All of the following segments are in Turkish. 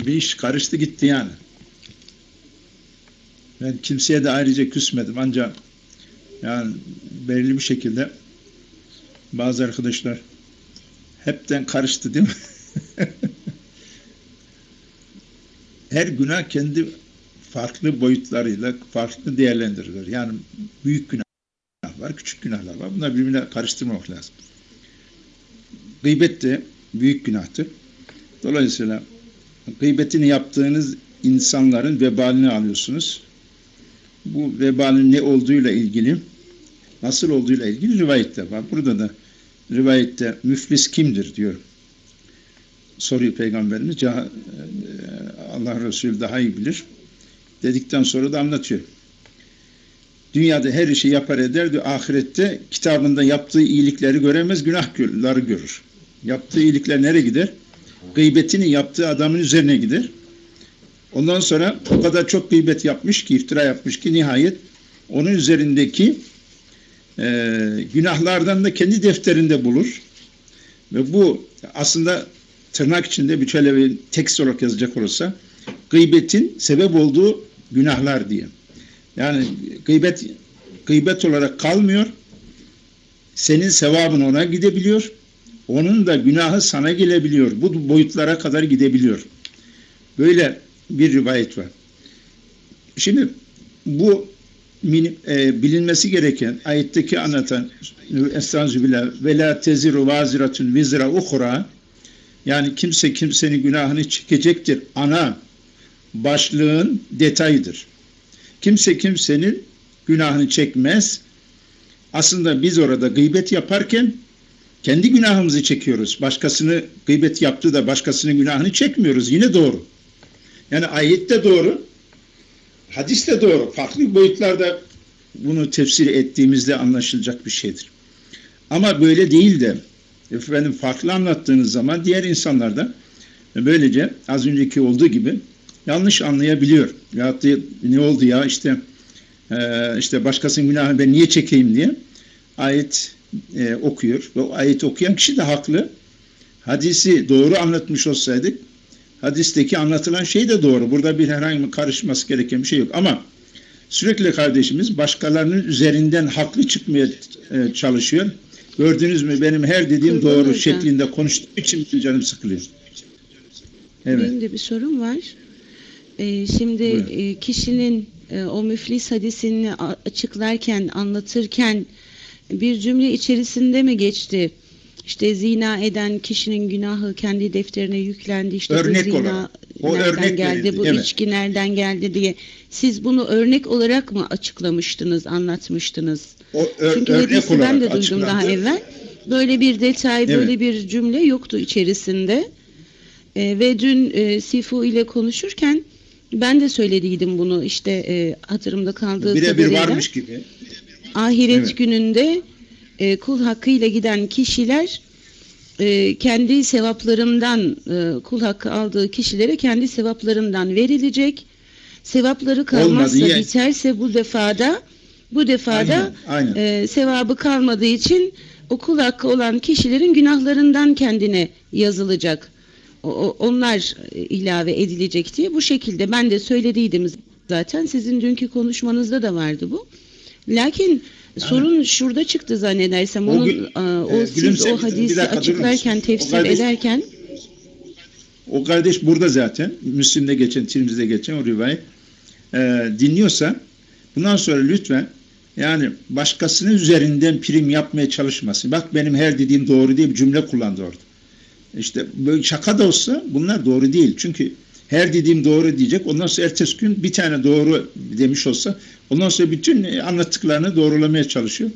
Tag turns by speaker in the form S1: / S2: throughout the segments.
S1: bir iş karıştı gitti yani. Ben kimseye de ayrıca küsmedim ancak yani belirli bir şekilde bazı arkadaşlar hepten karıştı değil mi? Her günah kendi farklı boyutlarıyla farklı değerlendirilir. Yani büyük günah var, küçük günahlar var. Bunları birbirine karıştırmamak lazım. Gıybet de büyük günahtır. Dolayısıyla gıybetini yaptığınız insanların vebalini alıyorsunuz. Bu vebalin ne olduğuyla ilgili, nasıl olduğuyla ilgili rivayette var. Burada da rivayette müflis kimdir diyor. Soruyor Peygamberimiz. Allah Resulü daha iyi bilir. Dedikten sonra da anlatıyor. Dünyada her işi yapar eder diyor. Ahirette kitabında yaptığı iyilikleri göremez, günahları görür. Yaptığı iyilikler nereye gider? Gıybetini yaptığı adamın üzerine gider. Ondan sonra o kadar çok gıybet yapmış ki, iftira yapmış ki nihayet onun üzerindeki e, günahlardan da kendi defterinde bulur. Ve bu aslında tırnak içinde bir şöyle tekst olarak yazacak olursa gıybetin sebep olduğu günahlar diye. Yani gıybet gıybet olarak kalmıyor. Senin sevabın ona gidebiliyor. Onun da günahı sana gelebiliyor. Bu boyutlara kadar gidebiliyor. Böyle bir rivayet var. Şimdi bu e, bilinmesi gereken ayetteki anlatan Estağfirullah ve la teziru vaziratun vizra uhra yani kimse kimsenin günahını çekecektir. Ana başlığın detayıdır. Kimse kimsenin günahını çekmez. Aslında biz orada gıybet yaparken kendi günahımızı çekiyoruz. Başkasını gıybet yaptığı da başkasının günahını çekmiyoruz. Yine doğru. Yani ayette doğru, hadis de doğru. Farklı boyutlarda bunu tefsir ettiğimizde anlaşılacak bir şeydir. Ama böyle değil de efendim farklı anlattığınız zaman diğer insanlar da böylece az önceki olduğu gibi yanlış anlayabiliyor. Ya ne oldu ya işte işte başkasının günahını ben niye çekeyim diye ayet e, okuyor. Ve o ayet okuyan kişi de haklı. Hadisi doğru anlatmış olsaydık hadisteki anlatılan şey de doğru. Burada bir herhangi bir karışması gereken bir şey yok. Ama sürekli kardeşimiz başkalarının üzerinden haklı çıkmaya e, çalışıyor. Gördünüz mü benim her dediğim Kurban doğru hocam. şeklinde konuştuğum için canım sıkılıyor.
S2: Evet. Benim de bir sorum var. Ee, şimdi e, kişinin e, o müflis hadisini açıklarken, anlatırken bir cümle içerisinde mi geçti? İşte zina eden kişinin günahı kendi defterine yüklendi. İşte
S1: örnek
S2: bu zina
S1: olarak.
S2: O nereden örnek geldi, verildi. bu evet. içki nereden geldi diye. Siz bunu örnek olarak mı açıklamıştınız, anlatmıştınız?
S1: O ör, Çünkü olarak
S2: ben de duydum açıklandı. daha evvel. Böyle bir detay, evet. böyle bir cümle yoktu içerisinde. E, ve dün e, Sifu ile konuşurken ben de söylediydim bunu işte e, hatırımda kaldığı
S1: Bire kadarıyla. bir varmış gibi.
S2: Ahiret evet. gününde e, kul hakkıyla giden kişiler e, kendi sevaplarından e, kul hakkı aldığı kişilere kendi sevaplarından verilecek. Sevapları kalmazsa Olmadı, biterse bu defada bu defada aynen, aynen. E, sevabı kalmadığı için o kul hakkı olan kişilerin günahlarından kendine yazılacak. O, onlar ilave edilecek diye bu şekilde ben de söylediydim zaten sizin dünkü konuşmanızda da vardı bu. Lakin Sorun şurada çıktı zannedersem. Onun, o, gün, o e, siz o hadisi açıklarken, tefsir kardeş, ederken
S1: o kardeş burada zaten. Müslim'de geçen, Tirmiz'de geçen o rivayet e, dinliyorsa bundan sonra lütfen yani başkasının üzerinden prim yapmaya çalışmasın. Bak benim her dediğim doğru diye bir cümle kullandı orada. İşte böyle şaka da olsa bunlar doğru değil. Çünkü her dediğim doğru diyecek. Ondan sonra ertesi gün bir tane doğru demiş olsa ondan sonra bütün anlattıklarını doğrulamaya çalışıyor.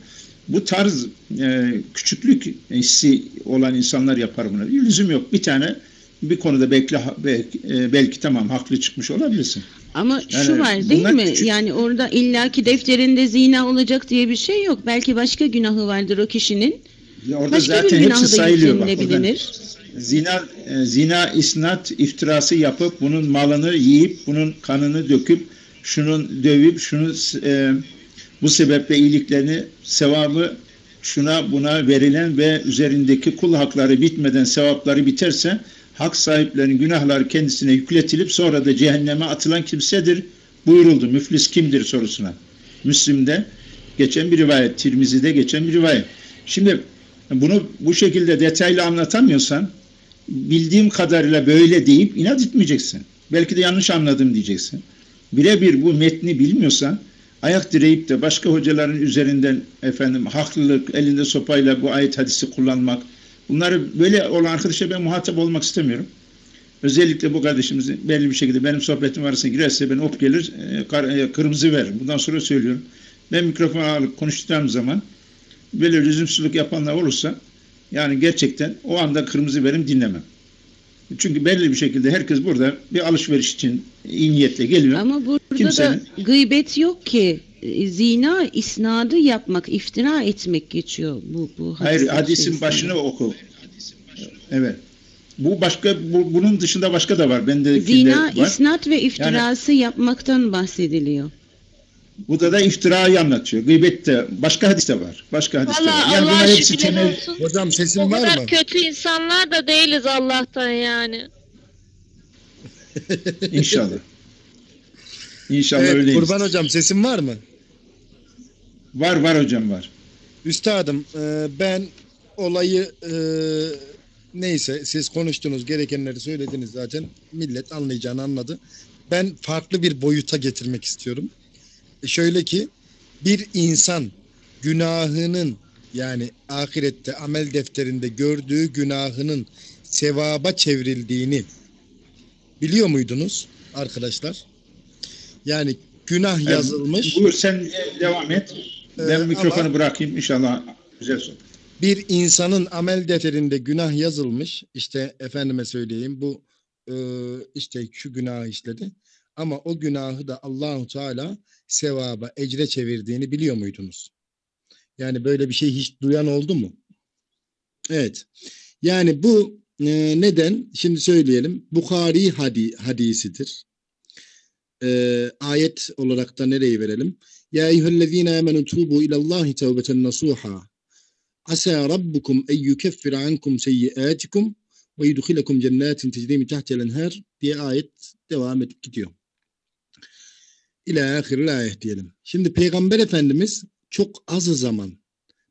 S1: Bu tarz e, küçüklük hissi olan insanlar yapar bunu. Lüzum yok. Bir tane bir konuda belki, belki, e, belki tamam haklı çıkmış olabilirsin.
S2: Ama yani şu var değil mi? Küçük... Yani orada illaki defterinde zina olacak diye bir şey yok. Belki başka günahı vardır o kişinin.
S1: Ya orada başka zaten bir hepsi sayılıyor. Bak, zina e, zina isnat iftirası yapıp bunun malını yiyip bunun kanını döküp şunun dövüp şunu e, bu sebeple iyiliklerini sevabı şuna buna verilen ve üzerindeki kul hakları bitmeden sevapları biterse hak sahiplerinin günahları kendisine yükletilip sonra da cehenneme atılan kimsedir buyuruldu. Müflis kimdir sorusuna. Müslim'de geçen bir rivayet, Tirmizi'de geçen bir rivayet. Şimdi bunu bu şekilde detaylı anlatamıyorsan bildiğim kadarıyla böyle deyip inat etmeyeceksin. Belki de yanlış anladım diyeceksin. Birebir bu metni bilmiyorsan ayak direyip de başka hocaların üzerinden efendim haklılık elinde sopayla bu ayet hadisi kullanmak bunları böyle olan arkadaşa ben muhatap olmak istemiyorum. Özellikle bu kardeşimiz belli bir şekilde benim sohbetim arasına girerse ben op gelir e, kırmızı veririm. Bundan sonra söylüyorum. Ben mikrofonu alıp konuştuğum zaman böyle lüzumsuzluk yapanlar olursa yani gerçekten o anda kırmızı verim dinlemem. Çünkü belli bir şekilde herkes burada bir alışveriş için iyi niyetle geliyor.
S2: Ama burada Kimsenin... da gıybet yok ki. E, zina isnadı yapmak, iftira etmek geçiyor bu bu
S1: Hayır, hadisin içerisinde. başını oku. Evet. Bu başka bu, bunun dışında başka da var. Bende
S2: Zina, var. isnat ve iftirası yani, yapmaktan bahsediliyor.
S1: Burada da iftirayı anlatıyor. Gıybette başka hadis de var. Başka hadis de var.
S3: Yani Allah bunlar hepsi temel.
S4: Hocam sesin var mı? O
S3: kadar kötü insanlar da değiliz Allah'tan yani.
S1: İnşallah. İnşallah
S4: evet,
S1: öyleyiz.
S4: Kurban hocam sesin var mı?
S1: Var var hocam var.
S4: Üstadım e, ben olayı e, neyse siz konuştunuz gerekenleri söylediniz zaten millet anlayacağını anladı. Ben farklı bir boyuta getirmek istiyorum. Şöyle ki bir insan günahının yani ahirette amel defterinde gördüğü günahının sevaba çevrildiğini biliyor muydunuz arkadaşlar? Yani günah yazılmış.
S1: Buyur sen devam et. Ben ee, mikrofonu bırakayım inşallah güzel soru.
S4: Bir insanın amel defterinde günah yazılmış. İşte efendime söyleyeyim bu e, işte şu günah işledi. Ama o günahı da Allahu Teala sevaba, ecre çevirdiğini biliyor muydunuz? Yani böyle bir şey hiç duyan oldu mu? Evet. Yani bu e, neden? Şimdi söyleyelim. Bukhari hadi, hadisidir. E, ayet olarak da nereyi verelim? Ya eyyühellezine amenu tubu ilallahi tevbeten nasuha. Asa rabbukum en yukeffir ankum seyyiatikum ve yudkhilakum cennetin tecri min tahtiha enhar diye ayet devam edip gidiyor. İlâ ahiril ayet diyelim. Şimdi Peygamber Efendimiz çok az zaman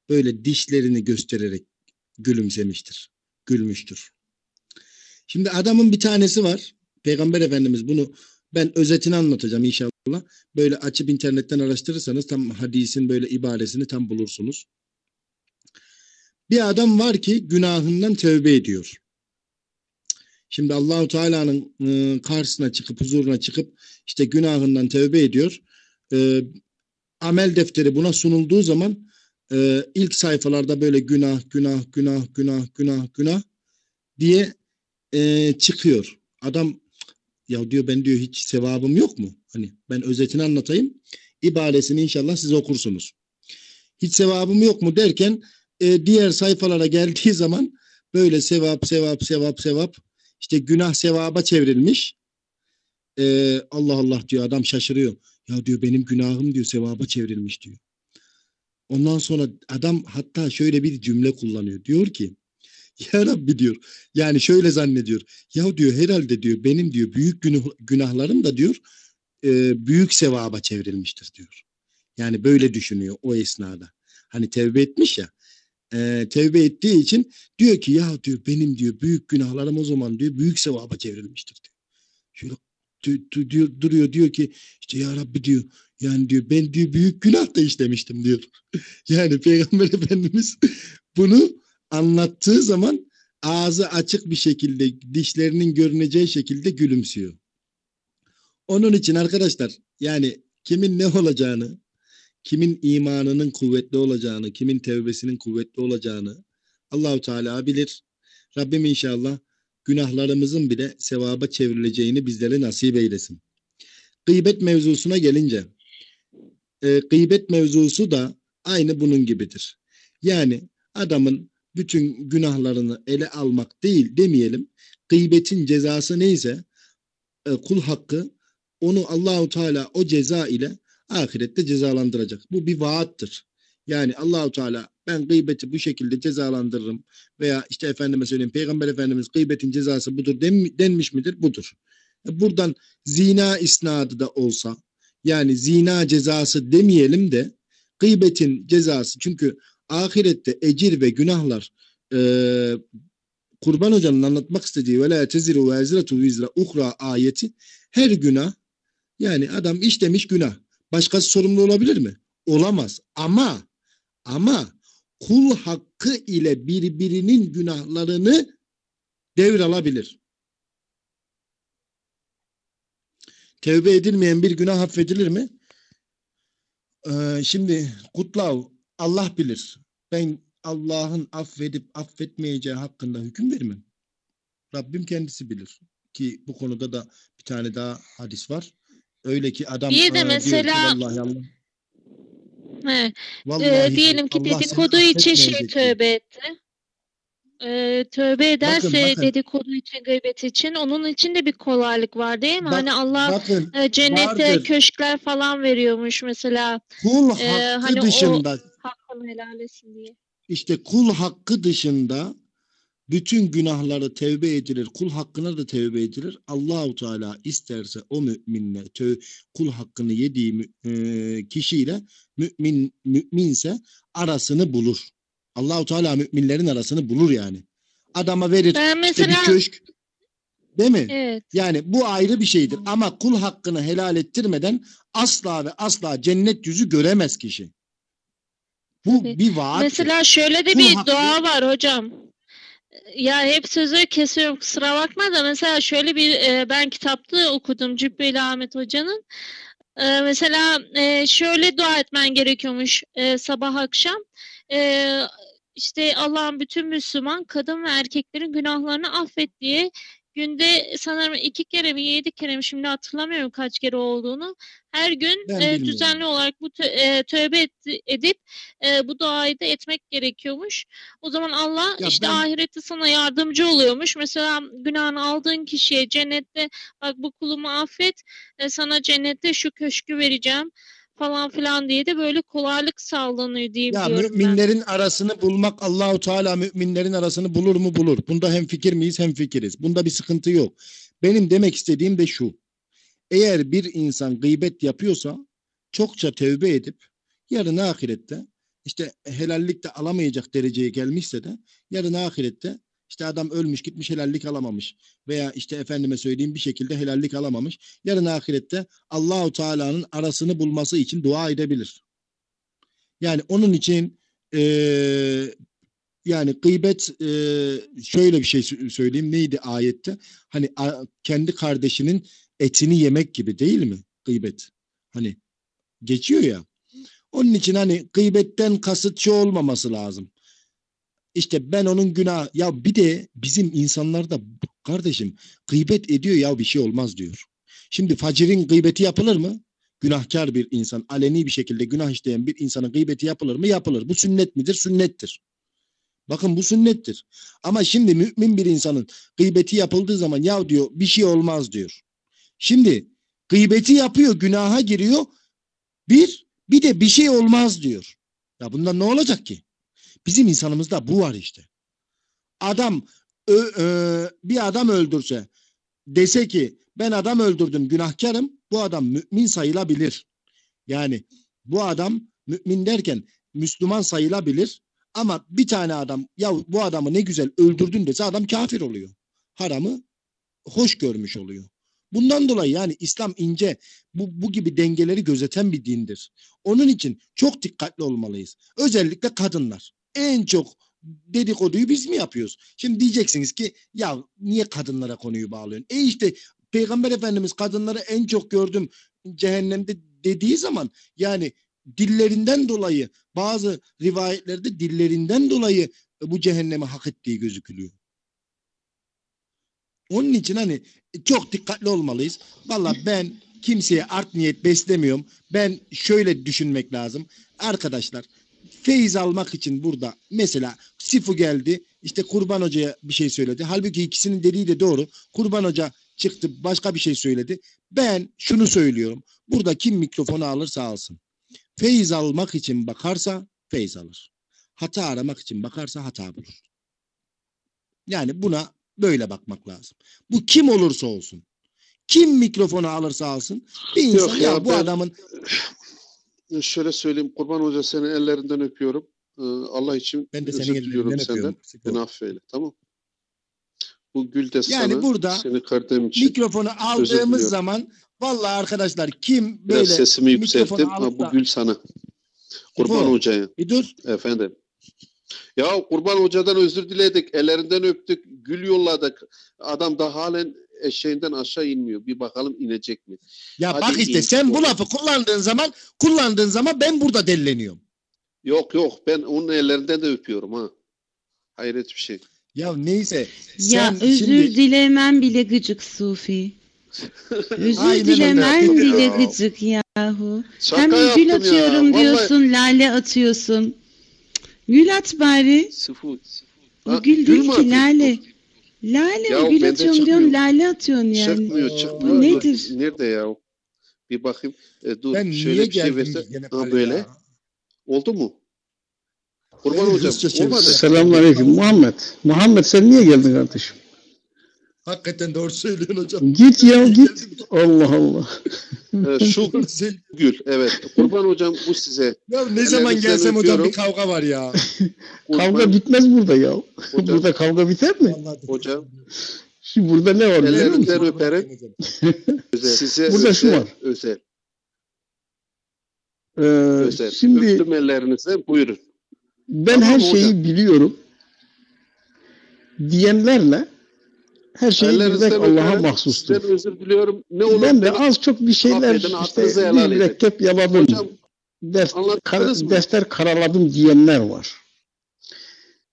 S4: böyle dişlerini göstererek gülümsemiştir. Gülmüştür. Şimdi adamın bir tanesi var. Peygamber Efendimiz bunu ben özetini anlatacağım inşallah. Böyle açıp internetten araştırırsanız tam hadisin böyle ibaresini tam bulursunuz. Bir adam var ki günahından tövbe ediyor. Şimdi Allahu Teala'nın e, karşısına çıkıp huzuruna çıkıp işte günahından tövbe ediyor. E, amel defteri buna sunulduğu zaman e, ilk sayfalarda böyle günah, günah, günah, günah, günah, günah diye çıkıyor. Adam ya diyor ben diyor hiç sevabım yok mu? Hani ben özetini anlatayım. İbaresini inşallah siz okursunuz. Hiç sevabım yok mu derken diğer sayfalara geldiği zaman böyle sevap, sevap, sevap, sevap işte günah sevaba çevrilmiş. Ee, Allah Allah diyor adam şaşırıyor. Ya diyor benim günahım diyor sevaba çevrilmiş diyor. Ondan sonra adam hatta şöyle bir cümle kullanıyor. Diyor ki ya Rabbi diyor yani şöyle zannediyor. Ya diyor herhalde diyor benim diyor büyük günah, günahlarım da diyor e, büyük sevaba çevrilmiştir diyor. Yani böyle düşünüyor o esnada. Hani tevbe etmiş ya e, tevbe ettiği için diyor ki ya diyor benim diyor büyük günahlarım o zaman diyor büyük sevaba çevrilmiştir diyor. Şöyle diyor, duruyor diyor ki işte ya Rabbi diyor yani diyor ben diyor büyük günah da işlemiştim diyor. yani Peygamber Efendimiz bunu anlattığı zaman ağzı açık bir şekilde dişlerinin görüneceği şekilde gülümsüyor. Onun için arkadaşlar yani kimin ne olacağını kimin imanının kuvvetli olacağını, kimin tevbesinin kuvvetli olacağını Allahu Teala bilir. Rabbim inşallah günahlarımızın bile sevaba çevrileceğini bizlere nasip eylesin. Gıybet mevzusuna gelince, e, gıybet mevzusu da aynı bunun gibidir. Yani adamın bütün günahlarını ele almak değil demeyelim. Gıybetin cezası neyse e, kul hakkı onu Allahu Teala o ceza ile ahirette cezalandıracak. Bu bir vaattır. Yani Allahu Teala ben gıybeti bu şekilde cezalandırırım veya işte efendime söyleyeyim Peygamber Efendimiz gıybetin cezası budur den- denmiş midir? Budur. E, Buradan zina isnadı da olsa yani zina cezası demeyelim de gıybetin cezası çünkü ahirette ecir ve günahlar e, Kurban Hoca'nın anlatmak istediği ve la teziru ve ezretu ayeti her günah yani adam işlemiş günah. Başkası sorumlu olabilir mi? Olamaz. Ama ama kul hakkı ile birbirinin günahlarını devralabilir. Tevbe edilmeyen bir günah affedilir mi? Ee, şimdi Kutlav Allah bilir. Ben Allah'ın affedip affetmeyeceği hakkında hüküm vermem. Rabbim kendisi bilir. Ki bu konuda da bir tane daha hadis var. Öyle ki adam
S3: Bir de
S4: e, diyor ki,
S3: mesela-
S4: vallahi Allah,
S3: He.
S4: vallahi
S3: Ee, diyelim ki
S4: Allah
S3: dedikodu için şey tövbe etti. Ee, tövbe ederse
S4: bakın.
S3: dedikodu için, gıybet için onun için de bir kolaylık var değil mi?
S4: Bak-
S3: hani Allah
S4: Bakın
S3: e, cennette
S4: vardır.
S3: köşkler falan veriyormuş mesela
S4: kul
S3: Ee,
S4: hakkı
S3: hani o-
S4: dışında
S3: hakkını helal etsin diye.
S4: işte kul hakkı dışında bütün günahları tevbe edilir. Kul hakkına da tevbe edilir. Allahu Teala isterse o müminle tö- kul hakkını yediği e, kişiyle mümin müminse arasını bulur. Allahu Teala müminlerin arasını bulur yani. Adama verir
S3: Ben
S4: işte
S3: mesela
S4: bir köşk. Değil mi?
S3: evet.
S4: Yani bu ayrı bir şeydir. Ama kul hakkını helal ettirmeden asla ve asla cennet yüzü göremez kişi. Bu bir vaat.
S3: Mesela şöyle de
S4: Kul
S3: bir
S4: hakkı-
S3: dua var hocam. Ya hep sözü kesiyorum kusura bakma da mesela şöyle bir e, ben kitapta okudum Cübbeli Ahmet Hoca'nın. E, mesela e, şöyle dua etmen gerekiyormuş e, sabah akşam. E, işte Allah'ın bütün Müslüman kadın ve erkeklerin günahlarını affet diye günde sanırım iki kere mi yedi kere mi şimdi hatırlamıyorum kaç kere olduğunu. Her gün
S4: Ben
S3: e,
S4: bilmiyorum.
S3: düzenli olarak bu tö- e, tövbe et- edip e, bu duayı da etmek gerekiyormuş. O zaman Allah
S4: Ya
S3: işte
S4: ben-
S3: ahirette sana yardımcı oluyormuş. Mesela günahını aldığın kişiye cennette bak bu kulumu affet e, sana cennette şu köşkü vereceğim falan filan diye de böyle kolaylık sağlanıyor diye
S4: Ya
S3: biliyorum ben.
S4: müminlerin arasını bulmak Allahu Teala müminlerin arasını bulur mu bulur. Bunda hem fikir miyiz hem fikiriz. Bunda bir sıkıntı yok. Benim demek istediğim de şu. Eğer bir insan gıybet yapıyorsa çokça tevbe edip yarın ahirette işte helallik de alamayacak dereceye gelmişse de yarın ahirette işte adam ölmüş gitmiş helallik alamamış veya işte efendime söyleyeyim bir şekilde helallik alamamış. Yarın ahirette Allahu Teala'nın arasını bulması için dua edebilir. Yani onun için eee, yani gıybet eee, şöyle bir şey sö- söyleyeyim neydi ayette? Hani a- kendi kardeşinin etini yemek gibi değil mi gıybet? Hani geçiyor ya. Onun için hani gıybetten kasıt şu olmaması lazım. İşte ben onun günah ya bir de bizim insanlarda kardeşim gıybet ediyor ya bir şey olmaz diyor. Şimdi facirin gıybeti yapılır mı? Günahkar bir insan, aleni bir şekilde günah işleyen bir insanın gıybeti yapılır mı? Yapılır. Bu sünnet midir? Sünnettir. Bakın bu sünnettir. Ama şimdi mümin bir insanın gıybeti yapıldığı zaman ya diyor bir şey olmaz diyor. Şimdi gıybeti yapıyor, günaha giriyor. Bir, bir de bir şey olmaz diyor. Ya bundan ne olacak ki? Bizim insanımızda bu var işte. Adam ö- ö- bir adam öldürse dese ki ben adam öldürdüm günahkarım bu adam mümin sayılabilir. Yani bu adam mümin derken Müslüman sayılabilir ama bir tane adam ya bu adamı ne güzel öldürdün dese adam kafir oluyor. Haramı hoş görmüş oluyor. Bundan dolayı yani İslam ince bu, bu gibi dengeleri gözeten bir dindir. Onun için çok dikkatli olmalıyız. Özellikle kadınlar. En çok dedikoduyu biz mi yapıyoruz? Şimdi diyeceksiniz ki ya niye kadınlara konuyu bağlıyorsun? E işte Peygamber Efendimiz kadınları en çok gördüm cehennemde dediği zaman yani dillerinden dolayı bazı rivayetlerde dillerinden dolayı bu cehennemi hak ettiği gözükülüyor. Onun için hani çok dikkatli olmalıyız. Valla ben kimseye art niyet beslemiyorum. Ben şöyle düşünmek lazım. Arkadaşlar feyiz almak için burada mesela Sifu geldi işte Kurban Hoca'ya bir şey söyledi. Halbuki ikisinin dediği de doğru. Kurban Hoca çıktı başka bir şey söyledi. Ben şunu söylüyorum. Burada kim mikrofonu alırsa alsın. Feyiz almak için bakarsa feyiz alır. hata aramak için bakarsa hata bulur. Yani buna böyle bakmak lazım. Bu kim olursa olsun. Kim mikrofonu alırsa alsın. Bir insan
S5: Yok
S4: ya,
S5: ya,
S4: bu
S5: ben-
S4: adamın
S5: Şöyle söyleyeyim Kurban Hoca senin ellerinden öpüyorum. Ee, Allah için
S4: ben de
S5: özür
S4: senin
S5: diliyorum senden. Beni affeyle tamam Bu gül de
S4: Yani
S5: sana,
S4: burada
S5: seni kırdığım için
S4: Mikrofonu aldığımız zaman vallahi arkadaşlar kim
S5: biraz
S4: böyle
S5: sesimi yükselttim.
S4: da-
S5: bu gül sana. Kurban. Hoca'ya.
S4: bir dur.
S5: Efendim. Ya Kurban Hoca'dan özür diledik. Ellerinden öptük. Gül yolladık. Adam da halen eşeğinden aşağı inmiyor. Bir bakalım inecek mi?
S4: Ya
S5: Hadi
S4: bak işte
S5: iyi,
S4: sen bu lafı kullandığın zaman kullandığın zaman ben burada delleniyorum.
S5: Yok yok. Ben onun ellerinden de öpüyorum ha. Hayret bir şey.
S4: Ya neyse.
S2: Ya
S4: sen
S2: özür
S4: şimdi
S2: dilemem bile gıcık Sufi. Özür dilemem bile
S5: Ya.
S2: gıcık yahu.
S5: Şaka
S2: Hem gül
S5: ya.
S2: atıyorum
S5: Vallahi-
S2: diyorsun, lale atıyorsun. Gül at bari.
S5: Sıfır.
S2: O
S5: Ha,
S2: gül değil ki
S5: atıyorsun?
S2: lale. Lale
S5: Ya
S2: o gül atıyorum diyorsun, lale atıyorsun yani.
S5: Çıkmıyor, çıkmıyor.
S2: Bu nedir?
S5: Nerede ya? Bir bakayım. E, dur
S4: ben
S5: şöyle bir şey verse. Ha böyle
S4: ya?
S5: Oldu mu? Kurban hocam. Olmadı.
S6: Selamünaleyküm Muhammed. Muhammed sen niye geldin kardeşim?
S4: Hakikaten doğru söylüyorsun hocam.
S6: Git ya git. Allah Allah.
S5: E, şu gül. Evet. Kurban hocam bu size.
S4: Ya ne zaman gelsem hocam bir kavga var ya.
S5: Kurban,
S6: Kavga bitmez burada ya.
S5: Hocam.
S6: burada kavga biter mi?
S5: Hocam.
S6: Şimdi burada ne var?
S5: Ellerinden öperim.
S4: Hocam.
S5: Size
S6: Burada
S5: özel,
S6: şu var.
S5: özel.
S6: Ee,
S5: özel.
S6: şimdi
S5: Öptüm ellerinizden. Buyurun.
S6: ben
S5: Tamam
S6: her
S5: hocam.
S6: şeyi biliyorum diyenlerle her bilmek
S5: Ellerinizden
S6: Allah'a mahsustur.
S5: Özür diliyorum. Ne olur
S6: Ben de az çok bir şeyler
S5: affedin,
S6: işte bir mürekkep yaladım.
S5: Hocam
S6: Def-
S5: anlattınız
S6: kar- defter karaladım diyenler var.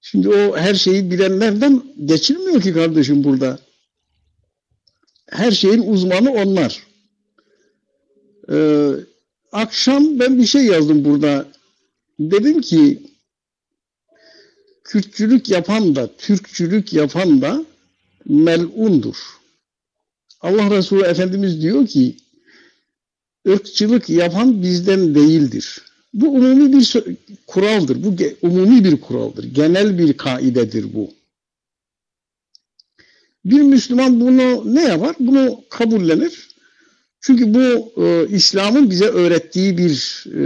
S6: Şimdi o her şeyi bilenlerden geçilmiyor ki kardeşim burada. Her şeyin uzmanı onlar. Ee, akşam ben bir şey yazdım burada. Dedim ki Kürtçülük yapan da, Türkçülük yapan da melundur. Allah Resulü Efendimiz diyor ki ırkçılık yapan bizden değildir. Bu umumi bir kuraldır. Bu umumi bir kuraldır. Genel bir kaidedir bu. Bir Müslüman bunu ne yapar? Bunu kabullenir. Çünkü bu e, İslam'ın bize öğrettiği bir e,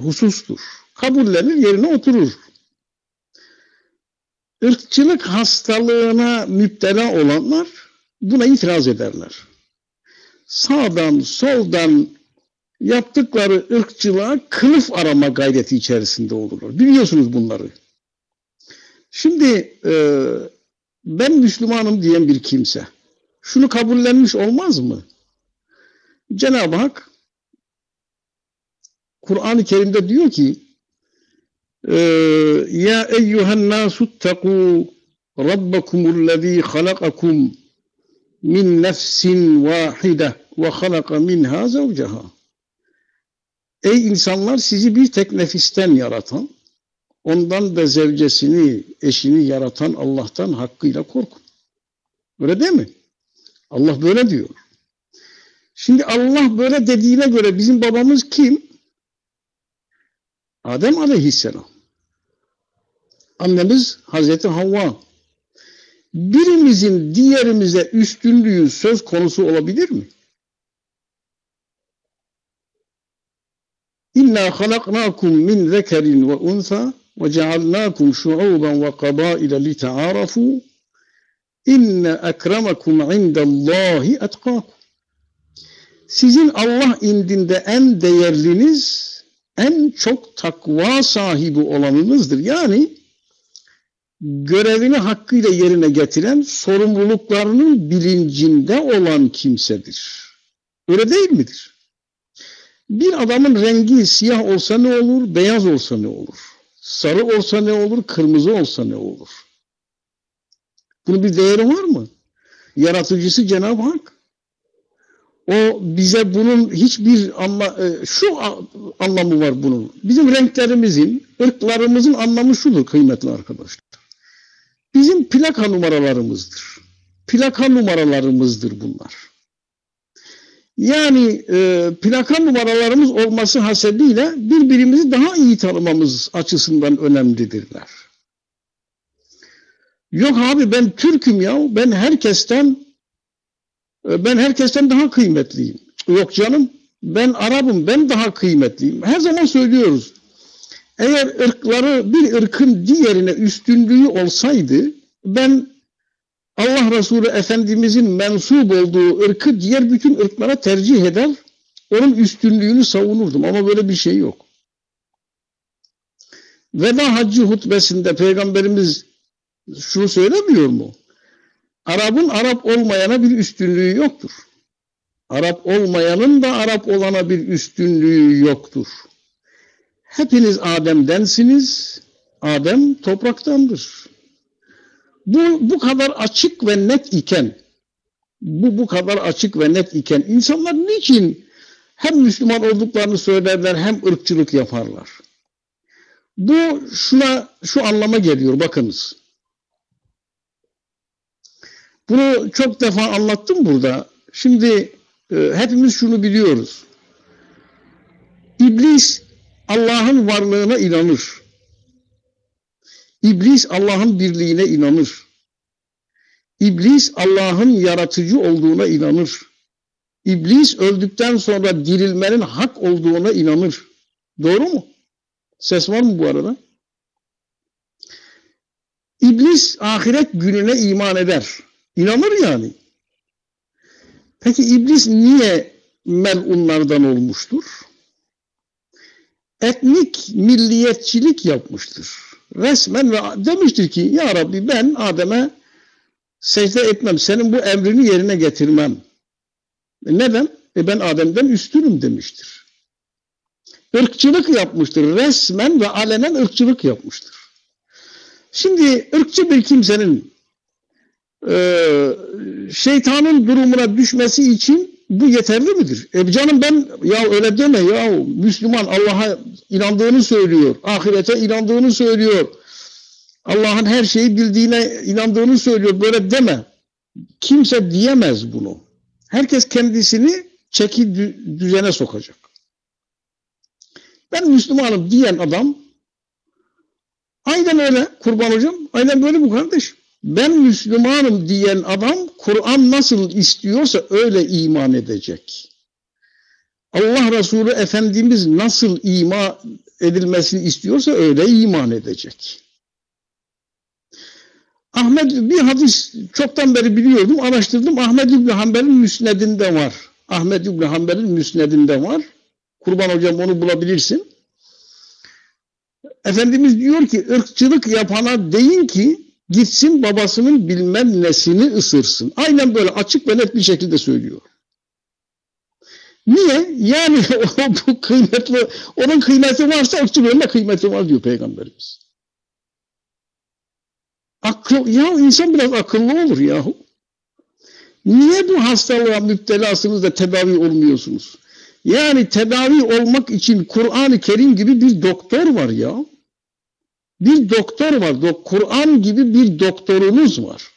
S6: husustur. Kabullenir, yerine oturur. Irkçılık hastalığına müptela olanlar buna itiraz ederler. Sağdan, soldan yaptıkları ırkçılığa kılıf arama gayreti içerisinde olurlar. Biliyorsunuz bunları. Şimdi e, ben Müslümanım diyen bir kimse şunu kabullenmiş olmaz mı? Cenab-ı Hak Kur'an-ı Kerim'de diyor ki Ya eyyühen nasuttakû rabbakumullezî halakakum min nefsin vahide ve halaka minha zavceha Ey insanlar sizi bir tek nefisten yaratan, ondan da zevcesini, eşini yaratan Allah'tan hakkıyla korkun. Öyle değil mi? Allah böyle diyor. Şimdi Allah böyle dediğine göre bizim babamız kim? Adem aleyhisselam. Annemiz Hazreti Havva. Birimizin diğerimize üstünlüğü söz konusu olabilir mi? İnna halaknakum min zekerin ve unsa ve cealnakum şu'uban ve kabaile li ta'arafu inne ekremakum indallahi etkakum. Sizin Allah indinde en değerliniz, en çok takva sahibi olanınızdır. Yani görevini hakkıyla yerine getiren, sorumluluklarının bilincinde olan kimsedir. Öyle değil midir? Bir adamın rengi siyah olsa ne olur, beyaz olsa ne olur? Sarı olsa ne olur, kırmızı olsa ne olur? Bunun bir değeri var mı? Yaratıcısı Cenab-ı Hak. O bize bunun hiçbir anla, e, şu anlamı var bunun. Bizim renklerimizin, ırklarımızın anlamı şudur kıymetli arkadaşlar. Bizim plaka numaralarımızdır. Plaka numaralarımızdır bunlar. Yani e, plaka numaralarımız olması hasebiyle birbirimizi daha iyi tanımamız açısından önemlidirler. Yok abi ben Türk'üm ya. Ben herkesten e, ben herkesten daha kıymetliyim. Yok canım ben Arap'ım ben daha kıymetliyim. Her zaman söylüyoruz. Eğer ırkları bir ırkın diğerine üstünlüğü olsaydı ben Allah Resulü Efendimizin mensup olduğu ırkı diğer bütün ırklara tercih eder, onun üstünlüğünü savunurdum ama böyle bir şey yok. Veda Haccı hutbesinde Peygamberimiz şunu söylemiyor mu? Arap'ın Arap olmayana bir üstünlüğü yoktur. Arap olmayanın da Arap olana bir üstünlüğü yoktur. Hepiniz Adem'densiniz, Adem topraktandır. Bu, bu kadar açık ve net iken, bu bu kadar açık ve net iken insanlar niçin hem Müslüman olduklarını söylerler hem ırkçılık yaparlar? Bu şuna şu anlama geliyor bakınız. Bunu çok defa anlattım burada. Şimdi e, hepimiz şunu biliyoruz. İblis Allah'ın varlığına inanır. İblis Allah'ın birliğine inanır. İblis Allah'ın yaratıcı olduğuna inanır. İblis öldükten sonra dirilmenin hak olduğuna inanır. Doğru mu? Ses var mı bu arada? İblis ahiret gününe iman eder. İnanır yani. Peki iblis niye melunlardan olmuştur? Etnik milliyetçilik yapmıştır. Resmen ve demiştir ki ya Rabbi ben Adem'e secde etmem. Senin bu emrini yerine getirmem. E neden? E ben Adem'den üstünüm demiştir. Irkçılık yapmıştır. Resmen ve alenen ırkçılık yapmıştır. Şimdi ırkçı bir kimsenin e, şeytanın durumuna düşmesi için bu yeterli midir? E canım ben ya öyle deme ya Müslüman Allah'a inandığını söylüyor. Ahirete inandığını söylüyor. Allah'ın her şeyi bildiğine inandığını söylüyor. Böyle deme. Kimse diyemez bunu. Herkes kendisini çeki düzene sokacak. Ben Müslümanım diyen adam aynen öyle kurban hocam. Aynen böyle bu kardeş. Ben Müslümanım diyen adam Kur'an nasıl istiyorsa öyle iman edecek. Allah Resulü Efendimiz nasıl iman edilmesini istiyorsa öyle iman edecek. Ahmet bir hadis çoktan beri biliyordum, araştırdım. Ahmet İbni Hanbel'in müsnedinde var. Ahmet İbni Hanbel'in müsnedinde var. Kurban hocam onu bulabilirsin. Efendimiz diyor ki ırkçılık yapana deyin ki gitsin babasının bilmem nesini ısırsın. Aynen böyle açık ve net bir şekilde söylüyor. Niye? Yani o, bu kıymetli, onun kıymeti varsa ırkçılığın da kıymeti var diyor Peygamberimiz. Akıl, ya insan biraz akıllı olur yahu. Niye bu hastalığa müptelasınız da tedavi olmuyorsunuz? Yani tedavi olmak için Kur'an-ı Kerim gibi bir doktor var ya. Bir doktor var. Kur'an gibi bir doktorunuz var.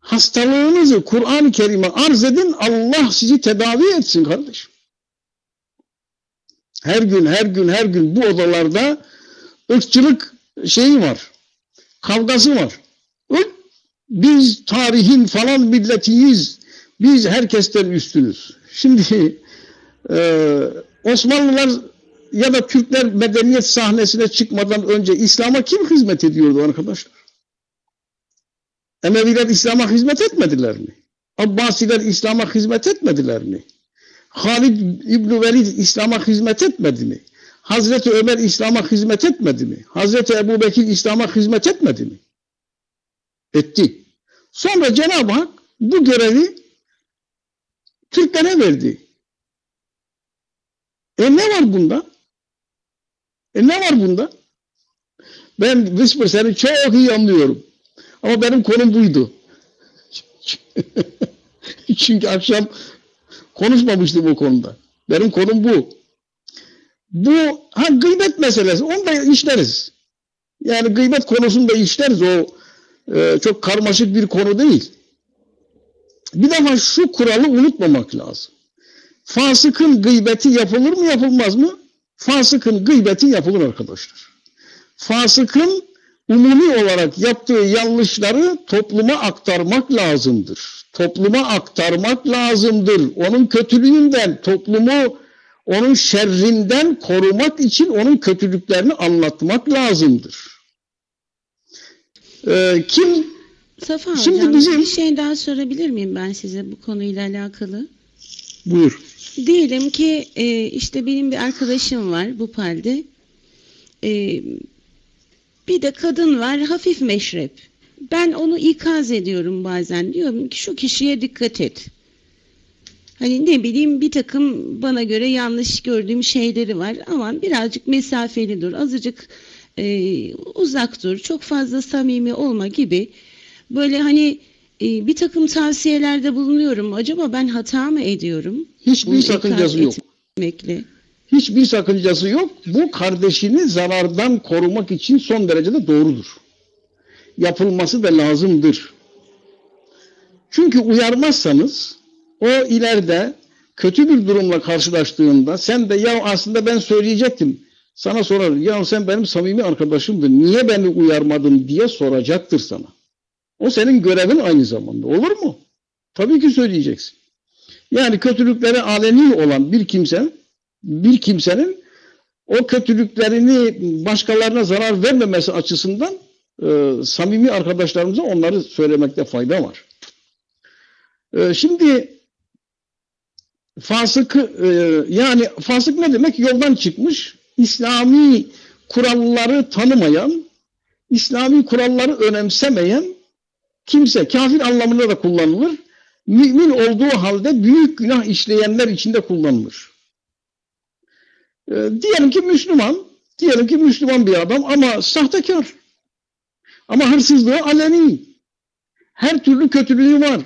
S6: Hastalığınızı Kur'an-ı Kerim'e arz edin. Allah sizi tedavi etsin kardeşim. Her gün, her gün, her gün bu odalarda ırkçılık şeyi var. Kavgası var. Biz tarihin falan milletiyiz. Biz herkesten üstünüz. Şimdi e, Osmanlılar ya da Türkler medeniyet sahnesine çıkmadan önce İslam'a kim hizmet ediyordu arkadaşlar? Emeviler İslam'a hizmet etmediler mi? Abbasiler İslam'a hizmet etmediler mi? Halid İbn Velid İslam'a hizmet etmedi mi? Hazreti Ömer İslam'a hizmet etmedi mi? Hazreti Ebu Bekir İslam'a hizmet etmedi mi? Etti. Sonra Cenab-ı Hak bu görevi Türklere verdi. E ne var bunda? E ne var bunda? Ben Whisper seni çok iyi anlıyorum. Ama benim konum buydu. Çünkü akşam konuşmamıştım o konuda. Benim konum bu. Bu ha gıybet meselesi. Onu da işleriz. Yani gıybet konusunda işleriz. O e, çok karmaşık bir konu değil. Bir defa şu kuralı unutmamak lazım. Fasıkın gıybeti yapılır mı yapılmaz mı? Fasıkın gıybeti yapılır arkadaşlar. Fasıkın umumi olarak yaptığı yanlışları topluma aktarmak lazımdır. Topluma aktarmak lazımdır. Onun kötülüğünden, toplumu onun şerrinden korumak için onun kötülüklerini anlatmak lazımdır. Ee, kim
S2: Safa
S6: Şimdi
S2: hocam
S6: bizim-
S2: bir şey daha sorabilir miyim ben size bu konuyla alakalı?
S6: Buyur.
S2: Diyelim ki e, işte benim bir arkadaşım var bu halde. E, bir de kadın var hafif meşrep. Ben onu ikaz ediyorum bazen. Diyorum ki şu kişiye dikkat et. Hani ne bileyim bir takım bana göre yanlış gördüğüm şeyleri var. Aman birazcık mesafeli dur. Azıcık e, uzak dur. Çok fazla samimi olma gibi. Böyle hani e, bir takım tavsiyelerde bulunuyorum. Acaba ben hata mı ediyorum?
S6: Hiçbir
S2: Bunu
S6: sakıncası yok.
S2: etmekle.
S6: Hiçbir sakıncası yok. Bu kardeşini zarardan korumak için son derecede doğrudur. Yapılması da lazımdır. Çünkü uyarmazsanız o ileride kötü bir durumla karşılaştığında sen de ya aslında ben söyleyecektim. Sana sorar ya sen benim samimi arkadaşımdın niye beni uyarmadın diye soracaktır sana. O senin görevin aynı zamanda olur mu? Tabii ki söyleyeceksin. Yani kötülükleri aleni olan bir kimse bir kimsenin o kötülüklerini başkalarına zarar vermemesi açısından e, samimi arkadaşlarımıza onları söylemekte fayda var. E, şimdi fasık e, yani fasık ne demek? Yoldan çıkmış, İslami kuralları tanımayan, İslami kuralları önemsemeyen kimse kafir anlamında da kullanılır. Mümin olduğu halde büyük günah işleyenler içinde kullanılır. E, diyelim ki Müslüman, diyelim ki Müslüman bir adam ama sahtekar. Ama hırsızlığı aleni. Her türlü kötülüğü var.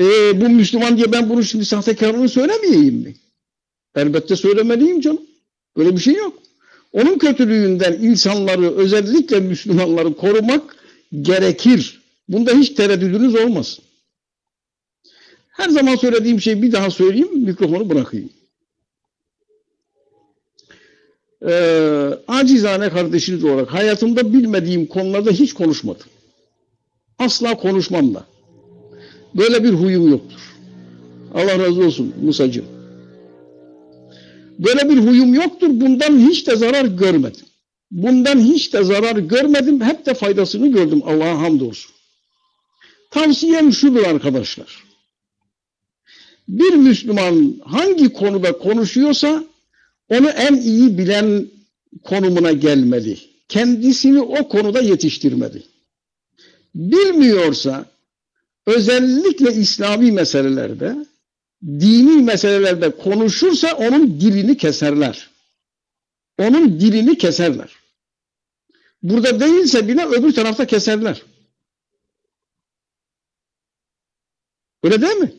S6: E, bu Müslüman diye ben bunu şimdi sahtekarlığını söylemeyeyim mi? Elbette söylemeliyim canım. Böyle bir şey yok. Onun kötülüğünden insanları özellikle Müslümanları korumak gerekir. Bunda hiç tereddüdünüz olmasın. Her zaman söylediğim şeyi bir daha söyleyeyim, mikrofonu bırakayım. Ee, acizane kardeşiniz olarak hayatımda bilmediğim konularda hiç konuşmadım. Asla konuşmam da. Böyle bir huyum yoktur. Allah razı olsun Musacığım. Böyle bir huyum yoktur. Bundan hiç de zarar görmedim. Bundan hiç de zarar görmedim. Hep de faydasını gördüm. Allah'a hamdolsun. Tavsiyem şudur arkadaşlar. Bir Müslüman hangi konuda konuşuyorsa onu en iyi bilen konumuna gelmeli. Kendisini o konuda yetiştirmeli. Bilmiyorsa özellikle İslami meselelerde, dini meselelerde konuşursa onun dilini keserler. Onun dilini keserler. Burada değilse bile öbür tarafta keserler. Öyle değil mi?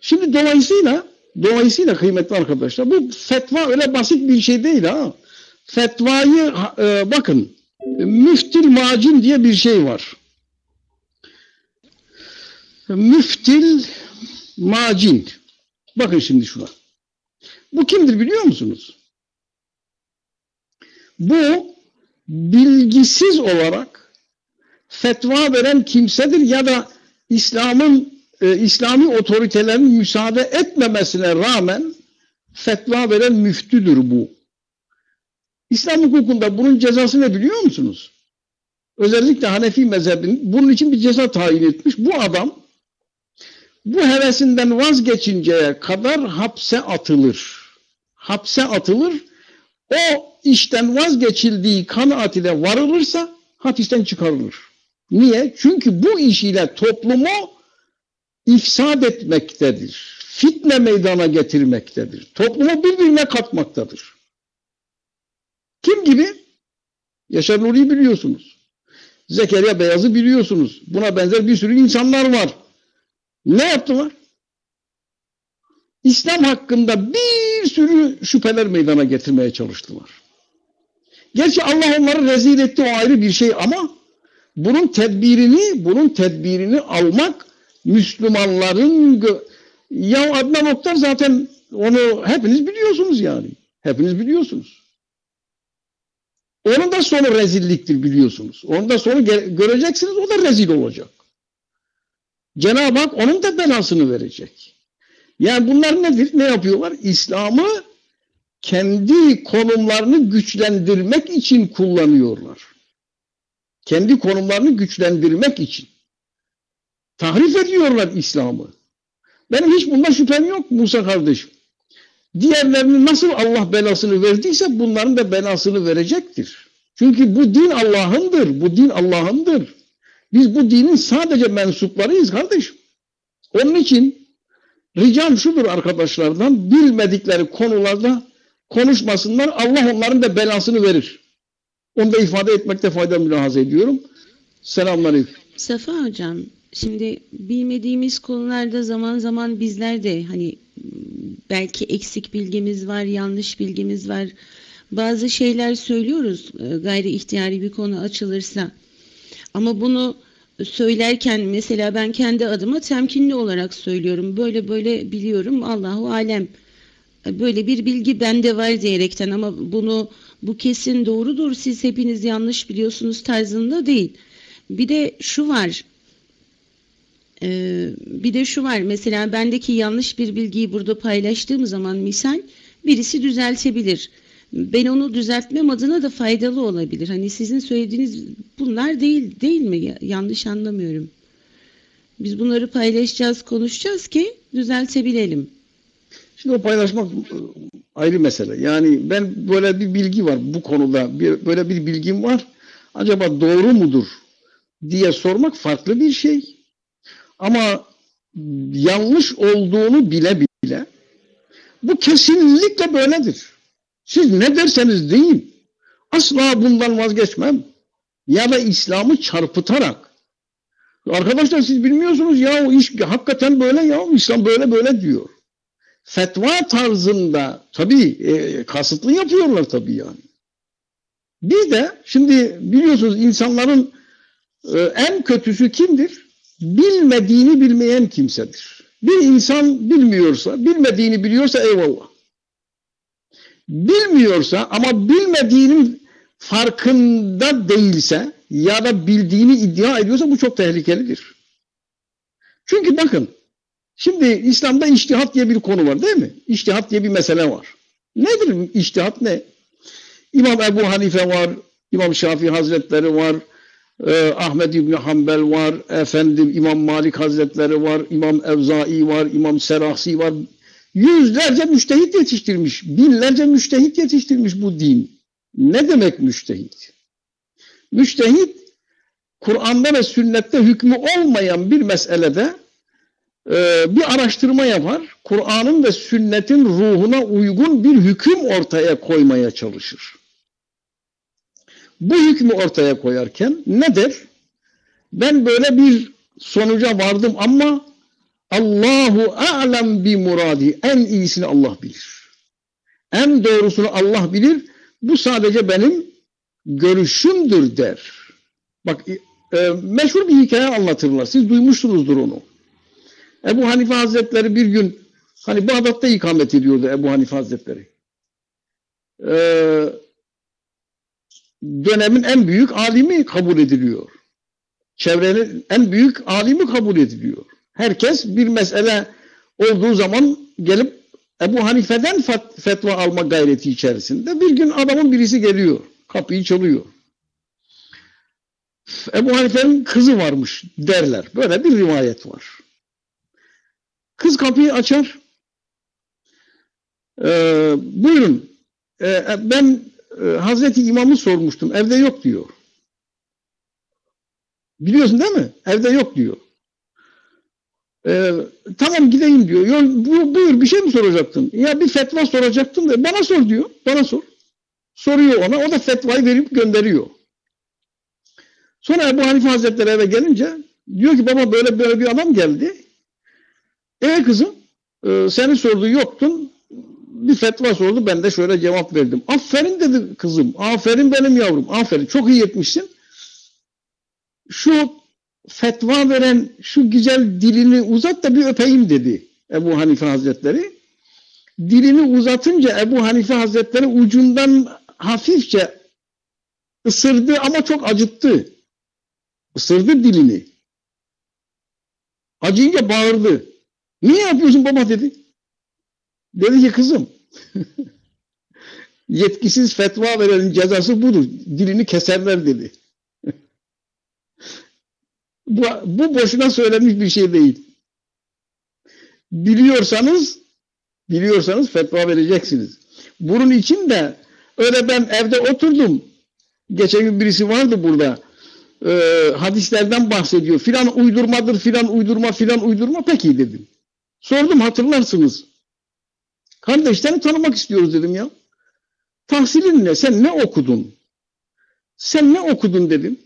S6: Şimdi dolayısıyla dolayısıyla kıymetli arkadaşlar bu fetva öyle basit bir şey değil ha. Fetvayı e, bakın müftil macin diye bir şey var. Müftil macin. Bakın şimdi şuna. Bu kimdir biliyor musunuz? Bu bilgisiz olarak fetva veren kimsedir ya da İslam'ın e, İslami otoritelerin müsaade etmemesine rağmen fetva veren müftüdür bu. İslam hukukunda bunun cezası ne biliyor musunuz? Özellikle Hanefi mezhebinin bunun için bir ceza tayin etmiş. Bu adam bu hevesinden vazgeçinceye kadar hapse atılır. Hapse atılır. O işten vazgeçildiği kanaatine varılırsa hapisten çıkarılır. Niye? Çünkü bu iş ile toplumu ifsad etmektedir. Fitne meydana getirmektedir. Toplumu birbirine katmaktadır. Kim gibi? Yaşar Nuri'yi biliyorsunuz. Zekeriya Beyaz'ı biliyorsunuz. Buna benzer bir sürü insanlar var. Ne yaptılar? İslam hakkında bir sürü şüpheler meydana getirmeye çalıştılar. Gerçi Allah onları rezil etti o ayrı bir şey ama Bunun tedbirini, bunun tedbirini almak Müslümanların ya Adnan Oktar zaten onu hepiniz biliyorsunuz yani. Hepiniz biliyorsunuz. Onun da sonu rezilliktir biliyorsunuz. Onun da sonu göreceksiniz o da rezil olacak. Cenab-ı Hak onun da belasını verecek. Yani bunlar nedir? Ne yapıyorlar? İslam'ı kendi konumlarını güçlendirmek için kullanıyorlar. Kendi konumlarını güçlendirmek için. Tahrif ediyorlar İslam'ı. Benim hiç bundan şüphem yok Musa kardeşim. Diğerlerinin nasıl Allah belasını verdiyse bunların da belasını verecektir. Çünkü bu din Allah'ındır. Bu din Allah'ındır. Biz bu dinin sadece mensuplarıyız kardeşim. Onun için ricam şudur arkadaşlardan bilmedikleri konularda konuşmasınlar. Allah onların da belasını verir. Onu da ifade etmekte fayda mülahaza ediyorum. Selamünaleyküm.
S2: Safa hocam, şimdi bilmediğimiz konularda zaman zaman bizler de hani belki eksik bilgimiz var, yanlış bilgimiz var. Bazı şeyler söylüyoruz e, gayri ihtiyari bir konu açılırsa. Ama bunu söylerken mesela ben kendi adıma temkinli olarak söylüyorum. Böyle böyle biliyorum Allahu alem. Böyle bir bilgi bende var diyerekten ama bunu bu kesin doğrudur siz hepiniz yanlış biliyorsunuz tarzında değil. Bir de şu var. Ee, bir de şu var. Mesela bendeki yanlış bir bilgiyi burada paylaştığım zaman misal birisi düzeltebilir. Ben onu düzeltmem adına da faydalı olabilir. Hani sizin söylediğiniz bunlar değil değil mi? Ya- Yanlış anlamıyorum. Biz bunları paylaşacağız, konuşacağız ki düzeltebilelim.
S6: Şimdi o paylaşmak e, ayrı mesele. Yani ben böyle bir bilgi var bu konuda. Bir, böyle bir bilgim var. Acaba doğru mudur diye sormak farklı bir şey. Ama yanlış olduğunu bile bile bu kesinlikle böyledir. Siz ne derseniz deyin. Asla bundan vazgeçmem. Ya da İslam'ı çarpıtarak. Arkadaşlar siz bilmiyorsunuz ya o iş hakikaten böyle ya İslam böyle böyle diyor fetva tarzında tabii e, kasıtlı yapıyorlar tabii yani. Bir de şimdi biliyorsunuz insanların e, en kötüsü kimdir? Bilmediğini bilmeyen kimsedir. Bir insan bilmiyorsa, bilmediğini biliyorsa eyvallah. Bilmiyorsa ama bilmediğinin farkında değilse ya da bildiğini iddia ediyorsa bu çok tehlikelidir. Çünkü bakın Şimdi İslam'da içtihat diye bir konu var değil mi? İçtihat diye bir mesele var. Nedir içtihat ne? İmam Ebu Hanife var, İmam Şafii Hazretleri var, e, Ahmed İbni Hanbel var, efendim İmam Malik Hazretleri var, İmam Evzai var, İmam Serahsi var. Yüzlerce müştehit yetiştirmiş, binlerce müştehit yetiştirmiş bu din. Ne demek müştehit? Müştehit, Kur'an'da ve sünnette hükmü olmayan bir meselede bir araştırma yapar. Kur'an'ın ve sünnetin ruhuna uygun bir hüküm ortaya koymaya çalışır. Bu hükmü ortaya koyarken ne der? Ben böyle bir sonuca vardım ama Allahu a'lem bi muradi. En iyisini Allah bilir. En doğrusunu Allah bilir. Bu sadece benim görüşümdür der. Bak e, meşhur bir hikaye anlatırlar. Siz duymuşsunuzdur onu. Ebu Hanife Hazretleri bir gün hani Bağdat'ta ikamet ediyordu Ebu Hanife Hazretleri. Ee, dönemin en büyük alimi kabul ediliyor. Çevrenin en büyük alimi kabul ediliyor. Herkes bir mesele olduğu zaman gelip Ebu Hanife'den fetva alma gayreti içerisinde bir gün adamın birisi geliyor. Kapıyı çalıyor. Ebu Hanife'nin kızı varmış derler. Böyle bir rivayet var. Kız kapıyı açar. Ee, buyurun. Ee, ben e, Hazreti İmam'ı sormuştum. Evde yok diyor. Biliyorsun değil mi? Evde yok diyor. Ee, tamam gideyim diyor. Yo, bu, buyur bir şey mi soracaktın? Ya bir fetva soracaktım da bana sor diyor. Bana sor. Soruyor ona. O da fetvayı verip gönderiyor. Sonra Ebu Hanife Hazretleri eve gelince diyor ki baba böyle böyle bir adam geldi. E kızım e, seni sordu yoktun bir fetva sordu ben de şöyle cevap verdim. Aferin dedi kızım. Aferin benim yavrum. Aferin. Çok iyi etmişsin. şu fetva veren şu güzel dilini uzat da bir öpeyim dedi Ebu Hanife Hazretleri. Dilini uzatınca Ebu Hanife Hazretleri ucundan hafifçe ısırdı ama çok acıttı. Isırdı dilini. Acıyınca bağırdı. Niye yapıyorsun baba dedi. Dedi ki kızım yetkisiz fetva verenin cezası budur. Dilini keserler dedi. bu, bu boşuna söylenmiş bir şey değil. Biliyorsanız biliyorsanız fetva vereceksiniz. Bunun için de öyle ben evde oturdum. Geçen gün birisi vardı burada. Ee, hadislerden bahsediyor. Filan uydurmadır, filan uydurma, filan uydurma. Peki dedim. Sordum hatırlarsınız. Kardeşlerini tanımak istiyoruz dedim ya. Tahsilin ne? Sen ne okudun? Sen ne okudun dedim.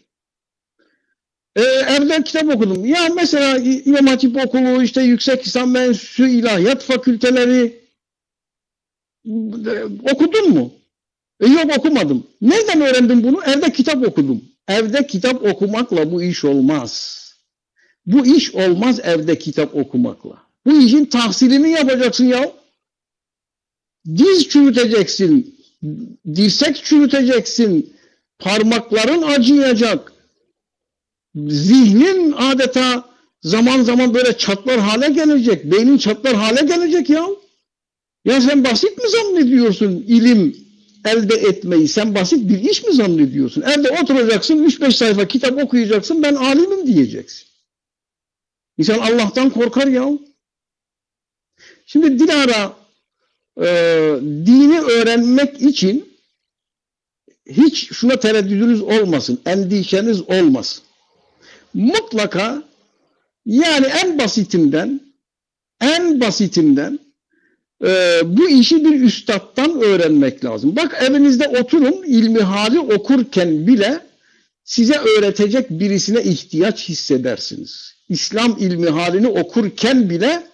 S6: Ee, evden kitap okudum. Ya mesela İmam Hatip Okulu, işte Yüksek İslam Enstitüsü, İlahiyat Fakülteleri okudun mu? E, yok okumadım. Nereden öğrendin bunu? Evde kitap okudum. Evde kitap okumakla bu iş olmaz. Bu iş olmaz evde kitap okumakla. Bu işin tahsilini yapacaksın ya. Diz çürüteceksin. Dirsek çürüteceksin. Parmakların acıyacak. Zihnin adeta zaman zaman böyle çatlar hale gelecek. Beynin çatlar hale gelecek ya. Ya sen basit mi zannediyorsun ilim elde etmeyi? Sen basit bir iş mi zannediyorsun? Evde oturacaksın, 3-5 sayfa kitap okuyacaksın, ben alimim diyeceksin. İnsan Allah'tan korkar ya. Şimdi Dilara e, dini öğrenmek için hiç şuna tereddüdünüz olmasın, endişeniz olmasın. Mutlaka yani en basitinden en basitinden e, bu işi bir üstattan öğrenmek lazım. Bak evinizde oturun ilmi hali okurken bile size öğretecek birisine ihtiyaç hissedersiniz. İslam ilmi halini okurken bile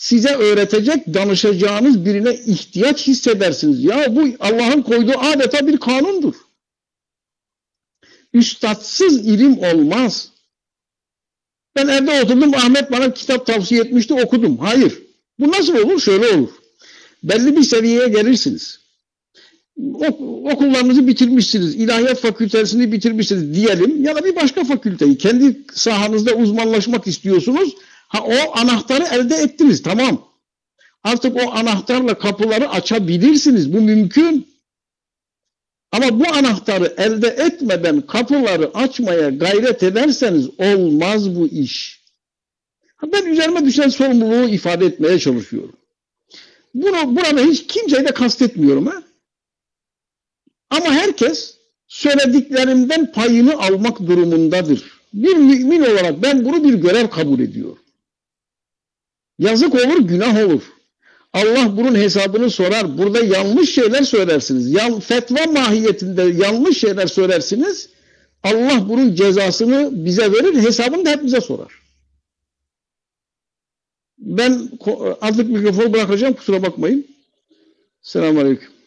S6: size öğretecek, danışacağınız birine ihtiyaç hissedersiniz. Ya bu Allah'ın koyduğu adeta bir kanundur. Üstadsız ilim olmaz. Ben evde oturdum, Ahmet bana kitap tavsiye etmişti, okudum. Hayır. Bu nasıl olur? Şöyle olur. Belli bir seviyeye gelirsiniz. Ok okullarınızı bitirmişsiniz, ilahiyat fakültesini bitirmişsiniz diyelim ya da bir başka fakülteyi kendi sahanızda uzmanlaşmak istiyorsunuz. Ha o anahtarı elde ettiniz tamam. Artık o anahtarla kapıları açabilirsiniz. Bu mümkün. Ama bu anahtarı elde etmeden kapıları açmaya gayret ederseniz olmaz bu iş. Ben üzerime düşen sorumluluğu ifade etmeye çalışıyorum. Bunu burada hiç kimseyi de kastetmiyorum ha. Ama herkes söylediklerimden payını almak durumundadır. Bir mümin olarak ben bunu bir görev kabul ediyorum. Yazık olur, günah olur. Allah bunun hesabını sorar. Burada yanlış şeyler söylersiniz. Yan, fetva mahiyetinde yanlış şeyler söylersiniz. Allah bunun cezasını bize verir, hesabını da hep bize sorar. Ben artık mikrofonu bırakacağım, kusura bakmayın. Selamun Aleyküm.